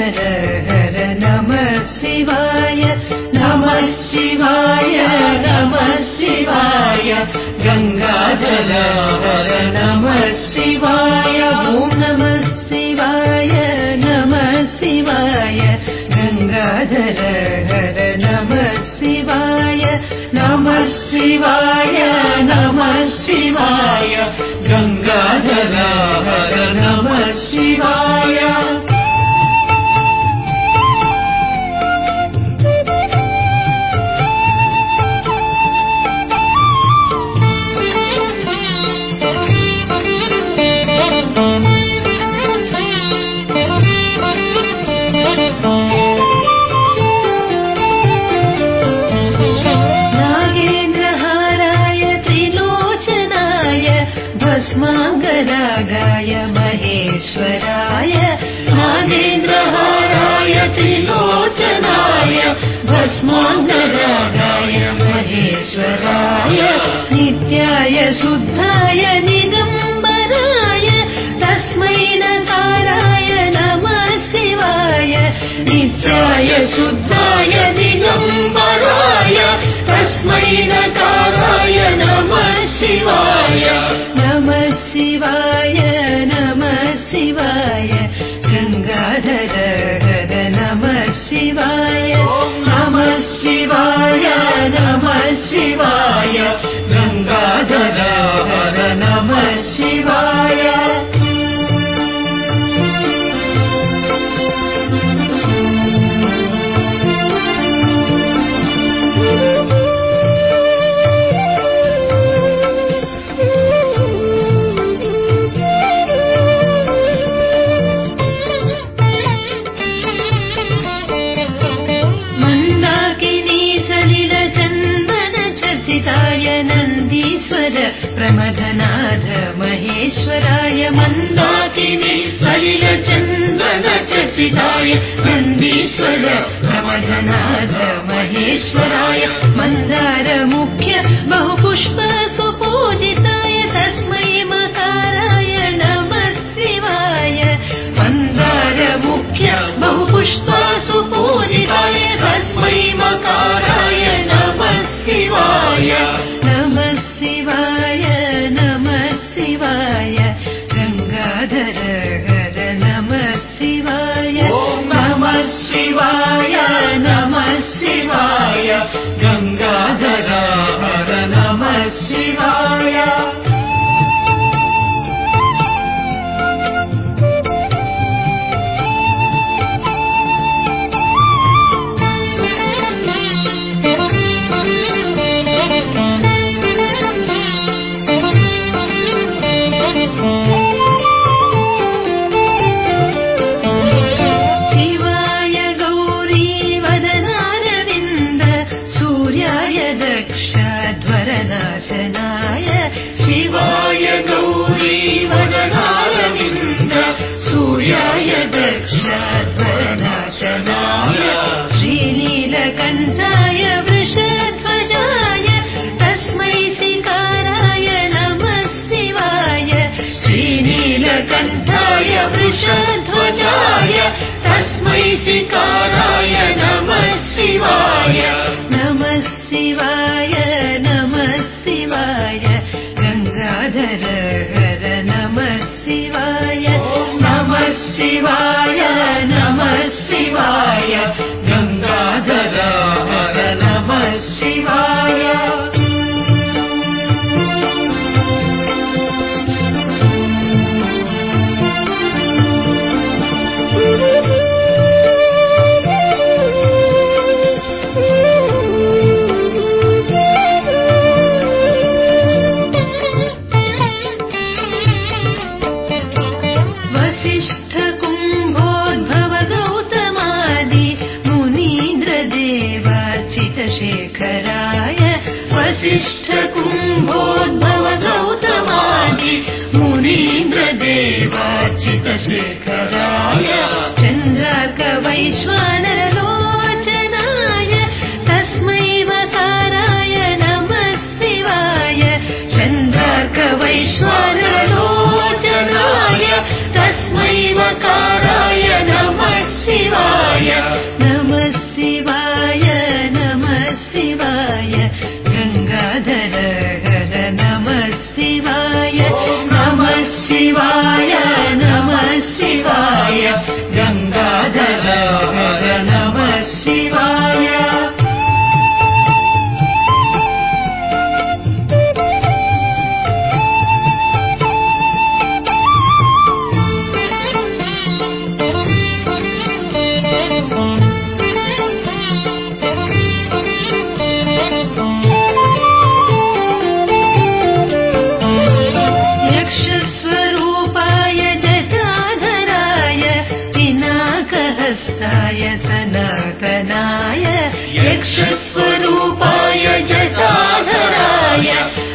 हर हर नमः शिवाय नमः शिवाय नमः शिवाय गङ्गा हर नमः शिवाय ॐ नमः शिवाय नमः शिवाय गङ्गा हर नमः शिवाय नमः शिवाय नमः शिवाय गङ्गा हर नमः शिवाय। भस्माङ्गरागाय महेश्वराय नागेन्द्रहाराय त्रिलोचनाय भस्माङ्गरागाय महेश्वराय नित्याय शुद्धाय निगम्बराय तस्मै नकाराय नमः शिवाय नित्याय शुद्धाय दिगम्बराय तस्मै नकाराय प्रमथनाथ महेश्वराय मन्दाकिनी सलिल चन्दन चर्चिताय नन्दीश्वर प्रमथनाथ महेश्वराय मन्दार मुख्य बहुपुष्प वृषध्वजाय तस्मै शिकाराय नमः शिवाय। नमः शिवाय नमः शिवाय गङ्गाधर वसिष्ठ जनार्दनाय यक्षस्वरूपाय जटाधराय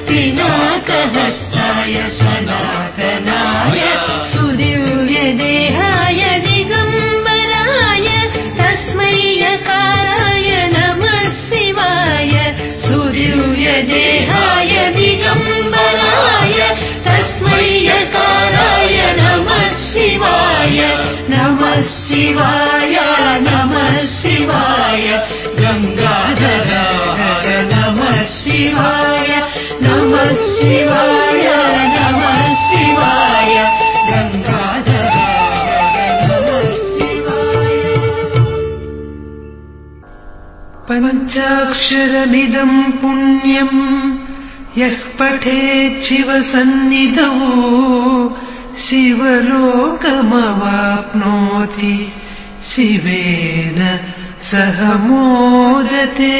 पिनाकहस्ताय सनातनाय सुदिव्यदेहाय दिगम्बराय तस्मै यकाराय नमः शिवाय सुदिव्यदेहाय दिगम्बराय तस्मै यकाराय नमः शिवाय नमः शिवाय पञ्चाक्षरमिदम् पुण्यम् यः पठेच्छिवसन्निधौ शिवलोकमवाप्नोति शिवेन सह मोदते